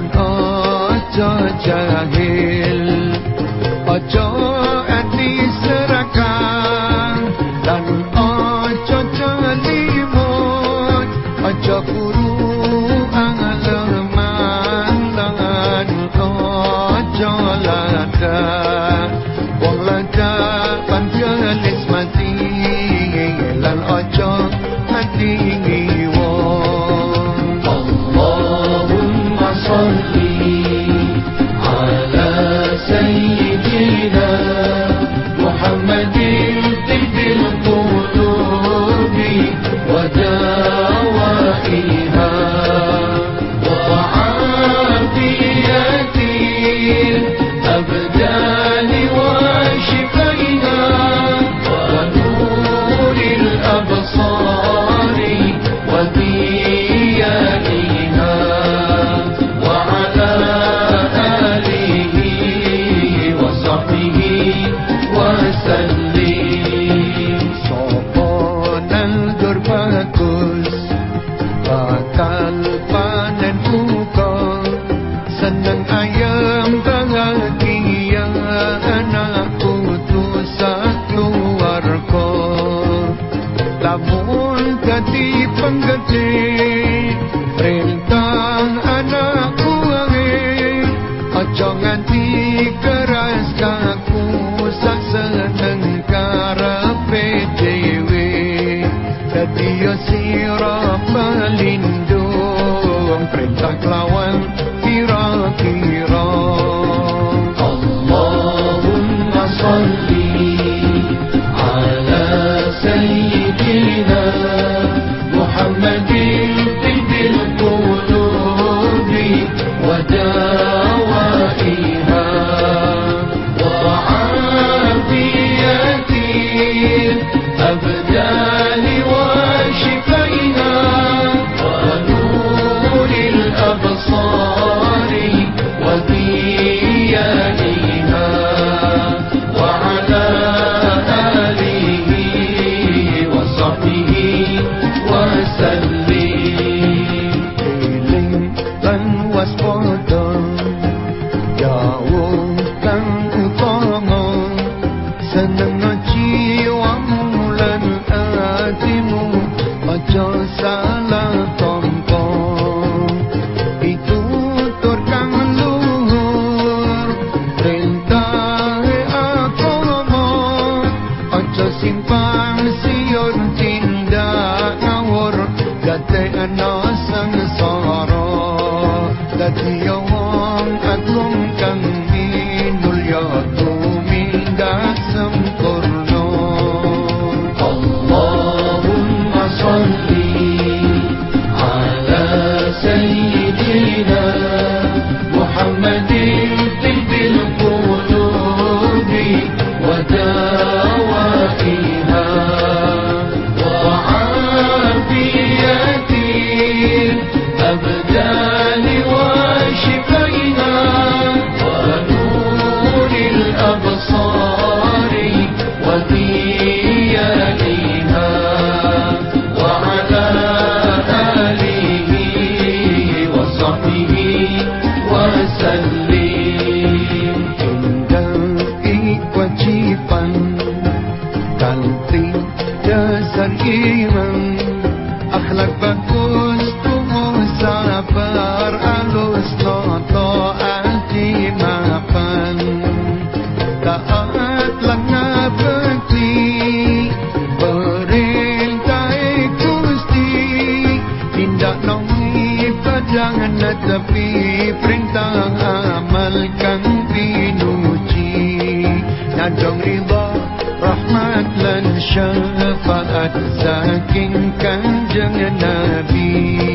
lan ojo jahil ojo ati serakah. Lan ojo jelimut ojo kuru angleman lan ojo lada wong lada panjelis mati. Lan ojo mati waspada Jauh kang utama Seneng jiwamu lan hatimu. Ojo salah tompo. Itu tur kang luhur. Perintah agama. Ojo simpang siur tindak ngawur. Gate terkirim Akhlak bagus tubuh sabar Alus toto anti mapan. Taat lengah bekti Perintah ikusti Tindak nongi jangan tetapi Perintah amalkan pinuji Najong riba rahmat lan Saking kanjeng Nabi